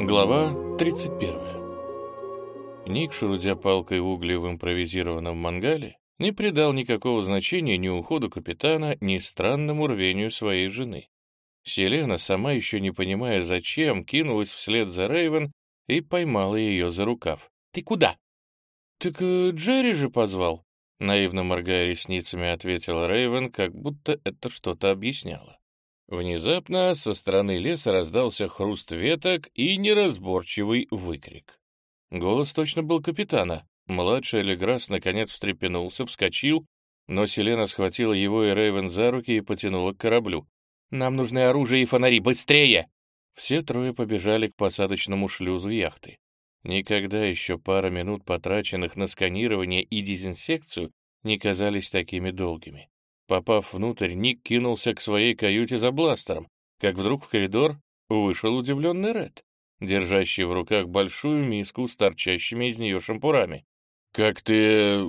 Глава 31. Ник, шурудя палкой угли в импровизированном мангале, не придал никакого значения ни уходу капитана, ни странному рвению своей жены. Селена, сама еще не понимая зачем, кинулась вслед за Рейвен и поймала ее за рукав. «Ты куда?» «Так э, Джерри же позвал», — наивно моргая ресницами ответила Рейвен, как будто это что-то объясняло. Внезапно со стороны леса раздался хруст веток и неразборчивый выкрик. Голос точно был капитана. Младший Леграс наконец встрепенулся, вскочил, но Селена схватила его и Рейвен за руки и потянула к кораблю. «Нам нужны оружие и фонари, быстрее!» Все трое побежали к посадочному шлюзу яхты. Никогда еще пара минут, потраченных на сканирование и дезинсекцию, не казались такими долгими. Попав внутрь, Ник кинулся к своей каюте за бластером, как вдруг в коридор вышел удивленный Ред, держащий в руках большую миску с торчащими из нее шампурами. «Как ты...»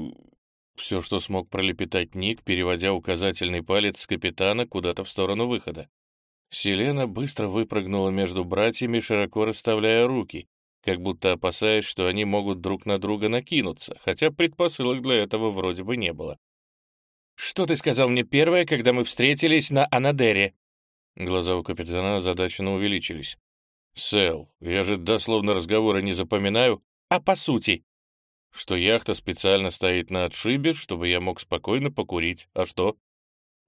Все, что смог пролепетать Ник, переводя указательный палец с капитана куда-то в сторону выхода. Селена быстро выпрыгнула между братьями, широко расставляя руки, как будто опасаясь, что они могут друг на друга накинуться, хотя предпосылок для этого вроде бы не было. Что ты сказал мне первое, когда мы встретились на Анадере?» Глаза у капитана озадаченно увеличились. «Сэл, я же дословно разговора не запоминаю. А по сути?» «Что яхта специально стоит на отшибе, чтобы я мог спокойно покурить. А что?»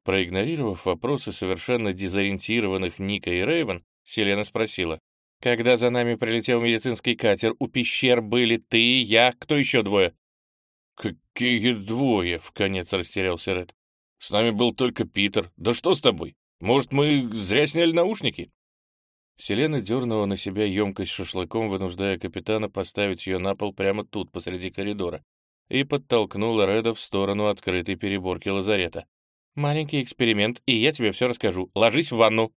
Проигнорировав вопросы совершенно дезориентированных Ника и Рейвен, Селена спросила. «Когда за нами прилетел медицинский катер, у пещер были ты, я, кто еще двое?» «Какие двое?» — в конец растерялся Ред. «С нами был только Питер. Да что с тобой? Может, мы зря сняли наушники?» Селена дернула на себя емкость шашлыком, вынуждая капитана поставить ее на пол прямо тут, посреди коридора, и подтолкнула Реда в сторону открытой переборки лазарета. «Маленький эксперимент, и я тебе все расскажу. Ложись в ванну!»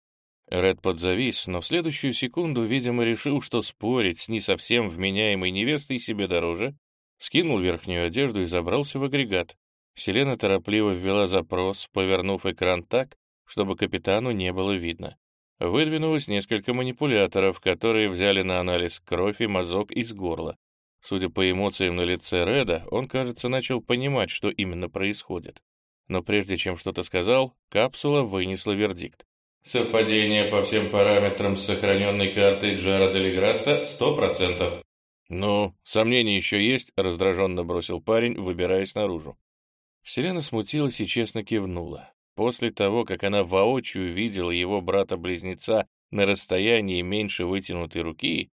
Ред подзавис, но в следующую секунду, видимо, решил, что спорить с не совсем вменяемой невестой себе дороже, скинул верхнюю одежду и забрался в агрегат. Селена торопливо ввела запрос, повернув экран так, чтобы капитану не было видно. Выдвинулось несколько манипуляторов, которые взяли на анализ кровь и мазок из горла. Судя по эмоциям на лице Реда, он, кажется, начал понимать, что именно происходит. Но прежде чем что-то сказал, капсула вынесла вердикт. Совпадение по всем параметрам с сохраненной картой Джареда Леграсса 100%. «Ну, сомнения еще есть?» — раздраженно бросил парень, выбираясь наружу. Селена смутилась и честно кивнула. После того, как она воочию видела его брата-близнеца на расстоянии меньше вытянутой руки,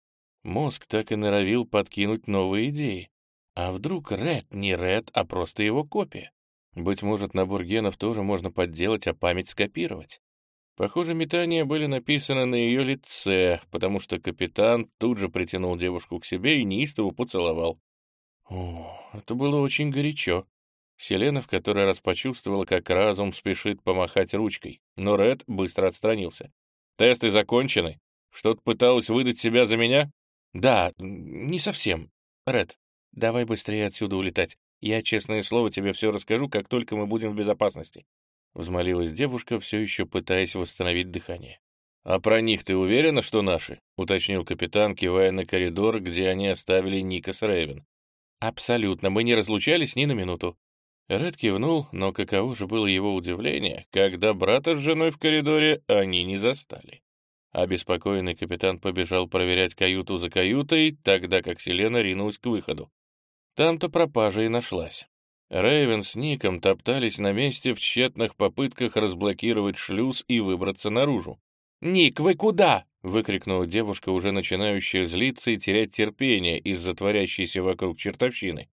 мозг так и норовил подкинуть новые идеи. А вдруг Ред не Ред, а просто его копия? Быть может, набор генов тоже можно подделать, а память скопировать. Похоже, метания были написаны на ее лице, потому что капитан тут же притянул девушку к себе и неистово поцеловал. О, это было очень горячо. Селена в который раз почувствовала, как разум спешит помахать ручкой, но Ред быстро отстранился. «Тесты закончены? Что-то пыталась выдать себя за меня?» «Да, не совсем. Ред, давай быстрее отсюда улетать. Я, честное слово, тебе все расскажу, как только мы будем в безопасности. Взмолилась девушка, все еще пытаясь восстановить дыхание. «А про них ты уверена, что наши?» — уточнил капитан, кивая на коридор, где они оставили Ника с Рейвен. «Абсолютно, мы не разлучались ни на минуту». Ред кивнул, но каково же было его удивление, когда брата с женой в коридоре они не застали. Обеспокоенный капитан побежал проверять каюту за каютой, тогда как Селена ринулась к выходу. Там-то пропажа и нашлась. Рейвен с Ником топтались на месте в тщетных попытках разблокировать шлюз и выбраться наружу. «Ник, вы куда?» — выкрикнула девушка, уже начинающая злиться и терять терпение из-за творящейся вокруг чертовщины.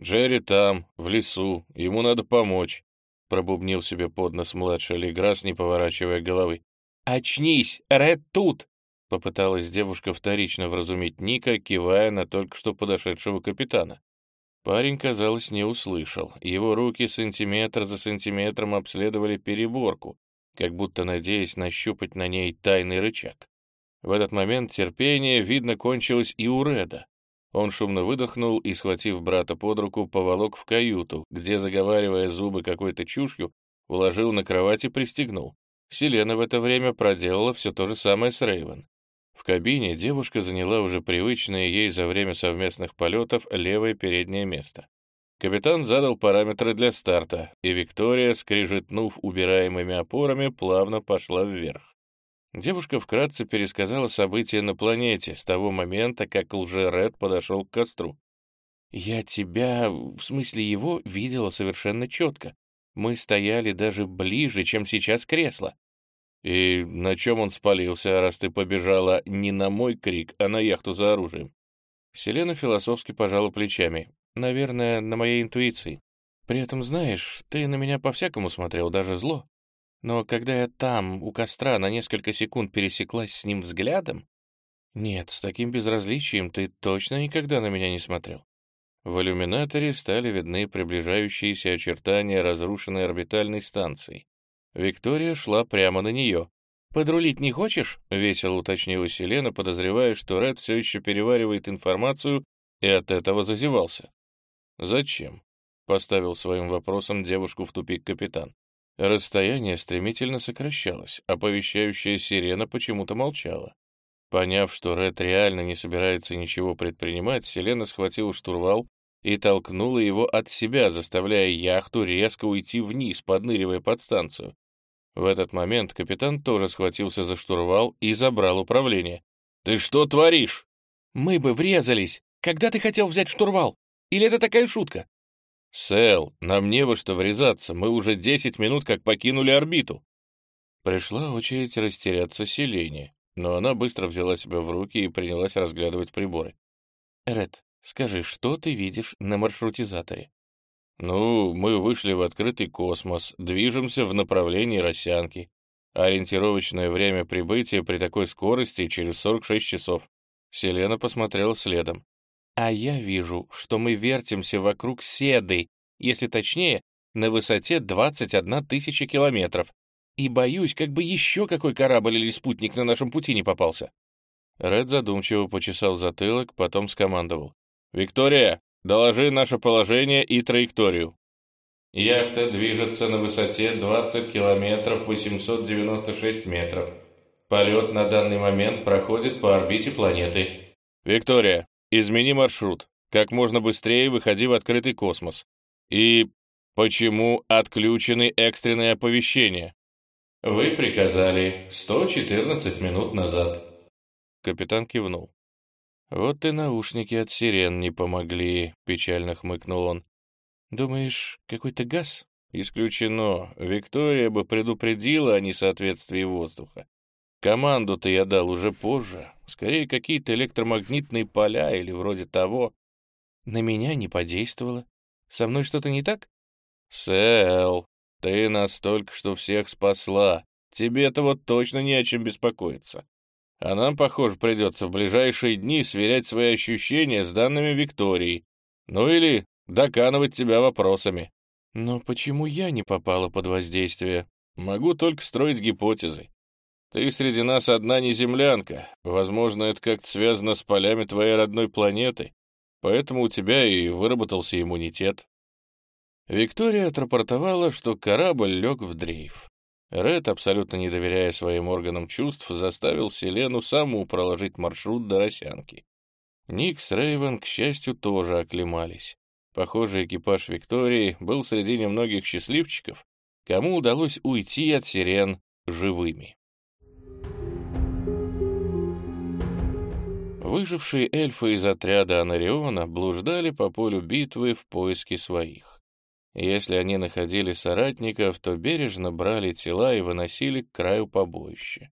«Джерри там, в лесу, ему надо помочь», — пробубнил себе под нос младший Леграс, не поворачивая головы. «Очнись! Ред тут!» — попыталась девушка вторично вразумить Ника, кивая на только что подошедшего капитана. Парень, казалось, не услышал. Его руки сантиметр за сантиметром обследовали переборку, как будто надеясь нащупать на ней тайный рычаг. В этот момент терпение, видно, кончилось и у Реда. Он шумно выдохнул и, схватив брата под руку, поволок в каюту, где, заговаривая зубы какой-то чушью, уложил на кровать и пристегнул. Селена в это время проделала все то же самое с Рейвен. В кабине девушка заняла уже привычное ей за время совместных полетов левое переднее место. Капитан задал параметры для старта, и Виктория, скрижетнув убираемыми опорами, плавно пошла вверх. Девушка вкратце пересказала события на планете с того момента, как лже-Ред подошел к костру. «Я тебя, в смысле его, видела совершенно четко. Мы стояли даже ближе, чем сейчас кресло». «И на чем он спалился, раз ты побежала не на мой крик, а на яхту за оружием?» Селена философски пожала плечами. Наверное, на моей интуиции. При этом, знаешь, ты на меня по-всякому смотрел, даже зло. Но когда я там, у костра, на несколько секунд пересеклась с ним взглядом... Нет, с таким безразличием ты точно никогда на меня не смотрел. В иллюминаторе стали видны приближающиеся очертания разрушенной орбитальной станции. Виктория шла прямо на нее. «Подрулить не хочешь?» — весело уточнила Селена, подозревая, что Ред все еще переваривает информацию и от этого зазевался. «Зачем?» — поставил своим вопросом девушку в тупик капитан. Расстояние стремительно сокращалось, оповещающая сирена почему-то молчала. Поняв, что Ред реально не собирается ничего предпринимать, Селена схватила штурвал и толкнула его от себя, заставляя яхту резко уйти вниз, подныривая под станцию. В этот момент капитан тоже схватился за штурвал и забрал управление. «Ты что творишь?» «Мы бы врезались! Когда ты хотел взять штурвал?» Или это такая шутка?» «Сэл, нам не во что врезаться, мы уже десять минут как покинули орбиту». Пришла очередь растеряться Селене, но она быстро взяла себя в руки и принялась разглядывать приборы. «Ред, скажи, что ты видишь на маршрутизаторе?» «Ну, мы вышли в открытый космос, движемся в направлении Росянки. Ориентировочное время прибытия при такой скорости через 46 часов». Селена посмотрела следом. А я вижу, что мы вертимся вокруг Седы, если точнее, на высоте 21 тысяча километров. И боюсь, как бы еще какой корабль или спутник на нашем пути не попался. Ред задумчиво почесал затылок, потом скомандовал. «Виктория, доложи наше положение и траекторию». Яхта движется на высоте 20 километров 896 метров. Полет на данный момент проходит по орбите планеты. «Виктория, Измени маршрут. Как можно быстрее выходи в открытый космос. И почему отключены экстренные оповещения? Вы приказали 114 минут назад. Капитан кивнул. Вот и наушники от сирен не помогли, печально хмыкнул он. Думаешь, какой-то газ? Исключено. Виктория бы предупредила о несоответствии воздуха. Команду-то я дал уже позже. Скорее, какие-то электромагнитные поля или вроде того. На меня не подействовало. Со мной что-то не так? Сэл, ты настолько, что всех спасла. Тебе-то вот точно не о чем беспокоиться. А нам, похоже, придется в ближайшие дни сверять свои ощущения с данными Виктории. Ну или доканывать тебя вопросами. Но почему я не попала под воздействие? Могу только строить гипотезы. Ты среди нас одна не землянка. Возможно, это как-то связано с полями твоей родной планеты, поэтому у тебя и выработался иммунитет. Виктория отрапортовала, что корабль лег в дрейф. Ред, абсолютно не доверяя своим органам чувств, заставил Селену саму проложить маршрут до Росянки. Ник с Рейвен, к счастью, тоже оклемались. Похоже, экипаж Виктории был среди немногих счастливчиков, кому удалось уйти от сирен живыми. Выжившие эльфы из отряда Анариона блуждали по полю битвы в поиске своих. Если они находили соратников, то бережно брали тела и выносили к краю побоища.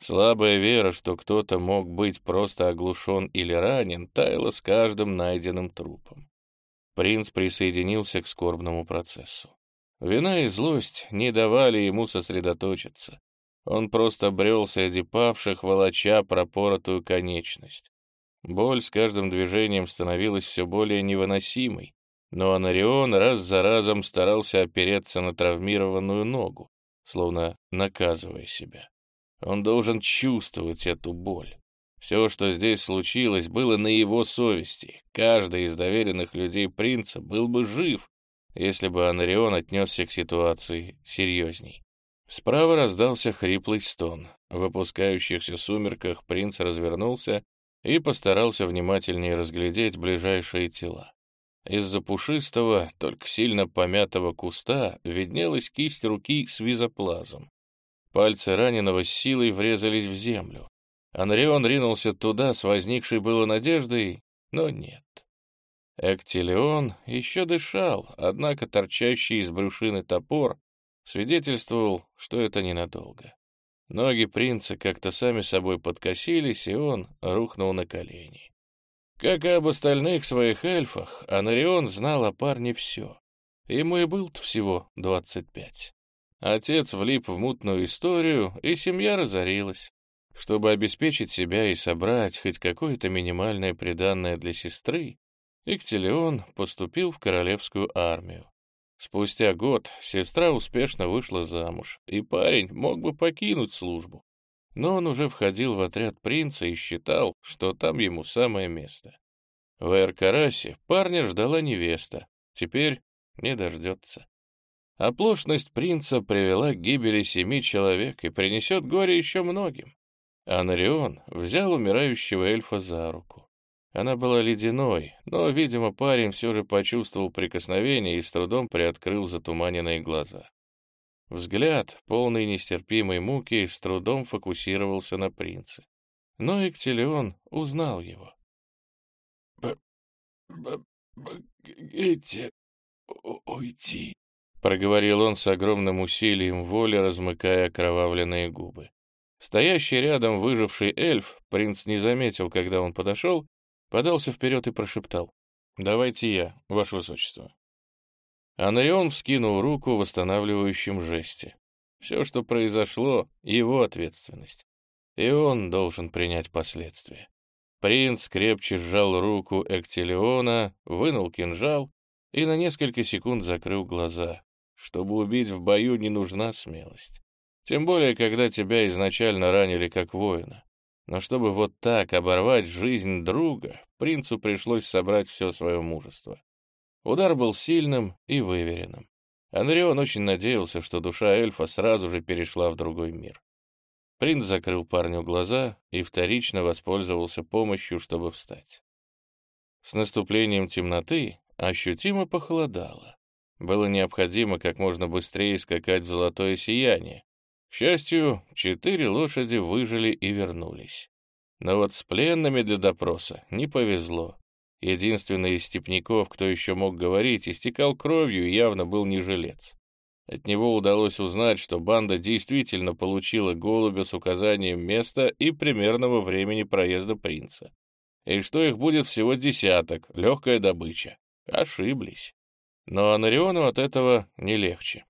Слабая вера, что кто-то мог быть просто оглушен или ранен, таяла с каждым найденным трупом. Принц присоединился к скорбному процессу. Вина и злость не давали ему сосредоточиться. Он просто брел среди павших, волоча пропоротую конечность. Боль с каждым движением становилась все более невыносимой, но Анарион раз за разом старался опереться на травмированную ногу, словно наказывая себя. Он должен чувствовать эту боль. Все, что здесь случилось, было на его совести. Каждый из доверенных людей принца был бы жив, если бы Анарион отнесся к ситуации серьезней. Справа раздался хриплый стон. В опускающихся сумерках принц развернулся и постарался внимательнее разглядеть ближайшие тела. Из-за пушистого, только сильно помятого куста виднелась кисть руки с визоплазом. Пальцы раненого с силой врезались в землю. Анрион ринулся туда с возникшей было надеждой, но нет. Эктилион еще дышал, однако торчащий из брюшины топор свидетельствовал, что это ненадолго. Ноги принца как-то сами собой подкосились, и он рухнул на колени. Как и об остальных своих эльфах, Анарион знал о парне все. Ему и был-то всего двадцать пять. Отец влип в мутную историю, и семья разорилась. Чтобы обеспечить себя и собрать хоть какое-то минимальное приданное для сестры, Иктилион поступил в королевскую армию. Спустя год сестра успешно вышла замуж, и парень мог бы покинуть службу. Но он уже входил в отряд принца и считал, что там ему самое место. В Эркарасе парня ждала невеста, теперь не дождется. Оплошность принца привела к гибели семи человек и принесет горе еще многим. Анарион взял умирающего эльфа за руку. Она была ледяной, но, видимо, парень все же почувствовал прикосновение и с трудом приоткрыл затуманенные глаза. Взгляд, полный нестерпимой муки, с трудом фокусировался на принце. Но Эктилион узнал его. «Помогите уйти», — проговорил он с огромным усилием воли, размыкая окровавленные губы. Стоящий рядом выживший эльф, принц не заметил, когда он подошел, подался вперед и прошептал. «Давайте я, ваше высочество». Анарион вскинул руку в восстанавливающем жесте. Все, что произошло, — его ответственность. И он должен принять последствия. Принц крепче сжал руку Эктилиона, вынул кинжал и на несколько секунд закрыл глаза. Чтобы убить в бою, не нужна смелость. Тем более, когда тебя изначально ранили как воина. Но чтобы вот так оборвать жизнь друга, принцу пришлось собрать все свое мужество. Удар был сильным и выверенным. Анрион очень надеялся, что душа эльфа сразу же перешла в другой мир. Принц закрыл парню глаза и вторично воспользовался помощью, чтобы встать. С наступлением темноты ощутимо похолодало. Было необходимо как можно быстрее скакать в золотое сияние, к счастью, четыре лошади выжили и вернулись. Но вот с пленными для допроса не повезло. Единственный из степняков, кто еще мог говорить, истекал кровью и явно был не жилец. От него удалось узнать, что банда действительно получила голубя с указанием места и примерного времени проезда принца. И что их будет всего десяток, легкая добыча. Ошиблись. Но Анариону от этого не легче.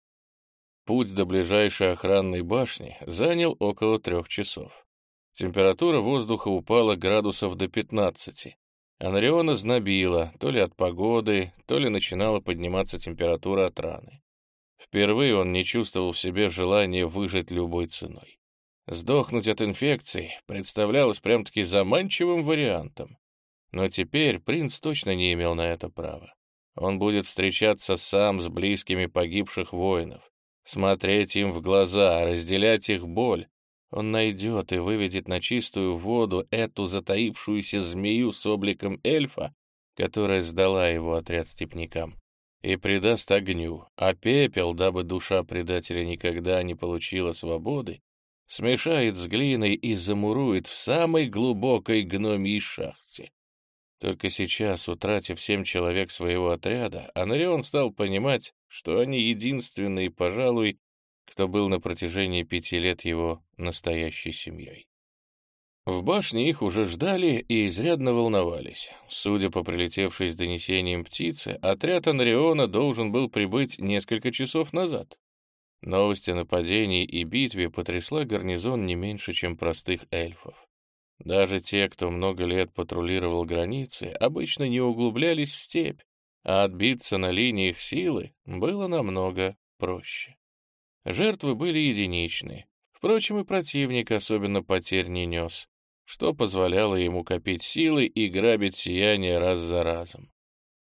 Путь до ближайшей охранной башни занял около трех часов. Температура воздуха упала градусов до 15. Анриона знобила, то ли от погоды, то ли начинала подниматься температура от раны. Впервые он не чувствовал в себе желания выжить любой ценой. Сдохнуть от инфекции представлялось прям-таки заманчивым вариантом. Но теперь принц точно не имел на это права. Он будет встречаться сам с близкими погибших воинов, смотреть им в глаза, разделять их боль. Он найдет и выведет на чистую воду эту затаившуюся змею с обликом эльфа, которая сдала его отряд степнякам, и придаст огню, а пепел, дабы душа предателя никогда не получила свободы, смешает с глиной и замурует в самой глубокой гномьей шахте. Только сейчас, утратив семь человек своего отряда, Анарион стал понимать, что они единственные, пожалуй, кто был на протяжении пяти лет его настоящей семьей. В башне их уже ждали и изрядно волновались. Судя по прилетевшей с донесением птицы, отряд Анриона должен был прибыть несколько часов назад. Новость о нападении и битве потрясла гарнизон не меньше, чем простых эльфов. Даже те, кто много лет патрулировал границы, обычно не углублялись в степь, а отбиться на линиях силы было намного проще. Жертвы были единичны. Впрочем, и противник особенно потерь не нес, что позволяло ему копить силы и грабить сияние раз за разом.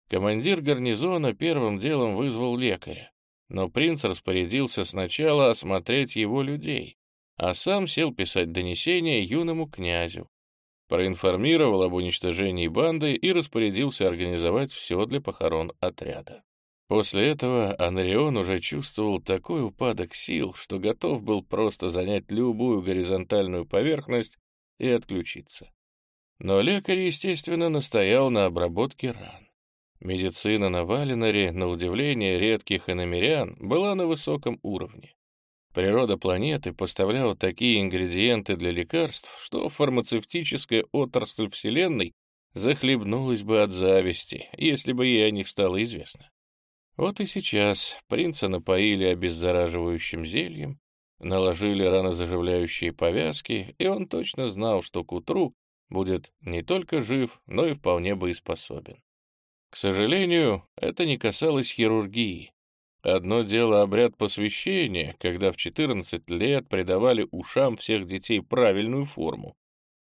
Командир гарнизона первым делом вызвал лекаря. но принц распорядился сначала осмотреть его людей, а сам сел писать донесение юному князю. Проинформировал об уничтожении банды и распорядился организовать все для похорон отряда. После этого Анрион уже чувствовал такой упадок сил, что готов был просто занять любую горизонтальную поверхность и отключиться. Но лекарь, естественно, настоял на обработке ран. Медицина на Валинаре, на удивление редких иномерян, была на высоком уровне. Природа планеты поставляла такие ингредиенты для лекарств, что фармацевтическая отрасль Вселенной захлебнулась бы от зависти, если бы ей о них стало известно. Вот и сейчас принца напоили обеззараживающим зельем, наложили ранозаживляющие повязки, и он точно знал, что к утру будет не только жив, но и вполне боеспособен. К сожалению, это не касалось хирургии. Одно дело обряд посвящения, когда в 14 лет придавали ушам всех детей правильную форму.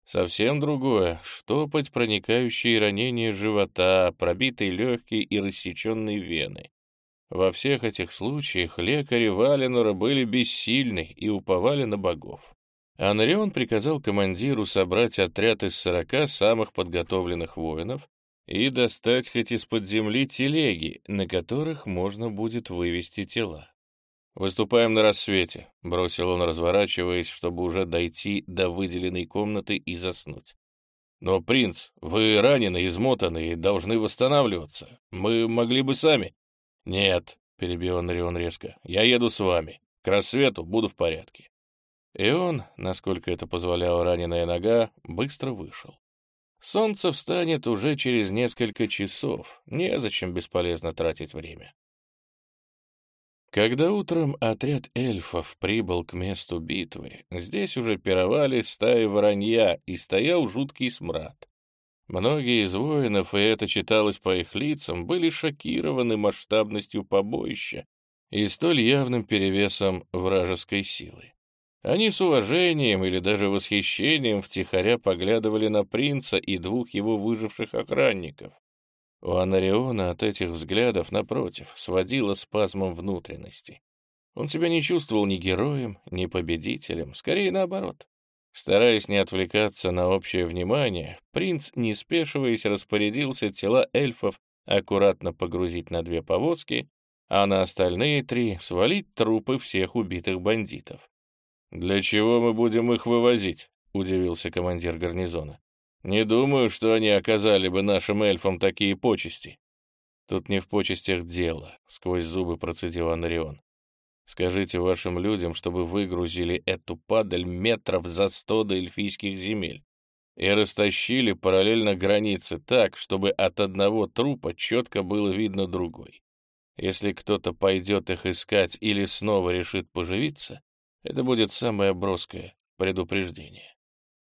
Совсем другое — штопать проникающие ранения живота, пробитые легкие и рассеченные вены. Во всех этих случаях лекари Валенора были бессильны и уповали на богов. Анрион приказал командиру собрать отряд из сорока самых подготовленных воинов и достать хоть из-под земли телеги, на которых можно будет вывести тела. «Выступаем на рассвете», — бросил он, разворачиваясь, чтобы уже дойти до выделенной комнаты и заснуть. «Но, принц, вы ранены, измотаны и должны восстанавливаться. Мы могли бы сами». «Нет», — перебил Анрион резко, — «я еду с вами. К рассвету буду в порядке». И он, насколько это позволяла раненая нога, быстро вышел. Солнце встанет уже через несколько часов, незачем бесполезно тратить время. Когда утром отряд эльфов прибыл к месту битвы, здесь уже пировали стаи воронья и стоял жуткий смрад. Многие из воинов, и это читалось по их лицам, были шокированы масштабностью побоища и столь явным перевесом вражеской силы. Они с уважением или даже восхищением втихаря поглядывали на принца и двух его выживших охранников. У Анариона от этих взглядов, напротив, сводило спазмом внутренности. Он себя не чувствовал ни героем, ни победителем, скорее наоборот. Стараясь не отвлекаться на общее внимание, принц, не спешиваясь, распорядился тела эльфов аккуратно погрузить на две повозки, а на остальные три свалить трупы всех убитых бандитов. «Для чего мы будем их вывозить?» — удивился командир гарнизона. «Не думаю, что они оказали бы нашим эльфам такие почести». «Тут не в почестях дело», — сквозь зубы процедил Анрион. «Скажите вашим людям, чтобы выгрузили эту падаль метров за сто до эльфийских земель и растащили параллельно границе так, чтобы от одного трупа четко было видно другой. Если кто-то пойдет их искать или снова решит поживиться, это будет самое броское предупреждение.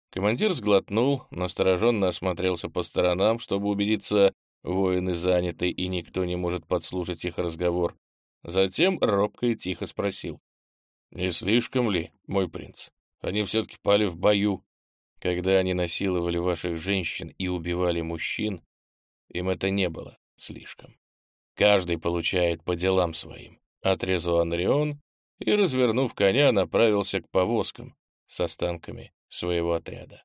Командир сглотнул, настороженно осмотрелся по сторонам, чтобы убедиться, воины заняты и никто не может подслушать их разговор. Затем робко и тихо спросил. «Не слишком ли, мой принц? Они все-таки пали в бою. Когда они насиловали ваших женщин и убивали мужчин, им это не было слишком. Каждый получает по делам своим», — отрезал Анрион и, развернув коня, направился к повозкам с останками своего отряда.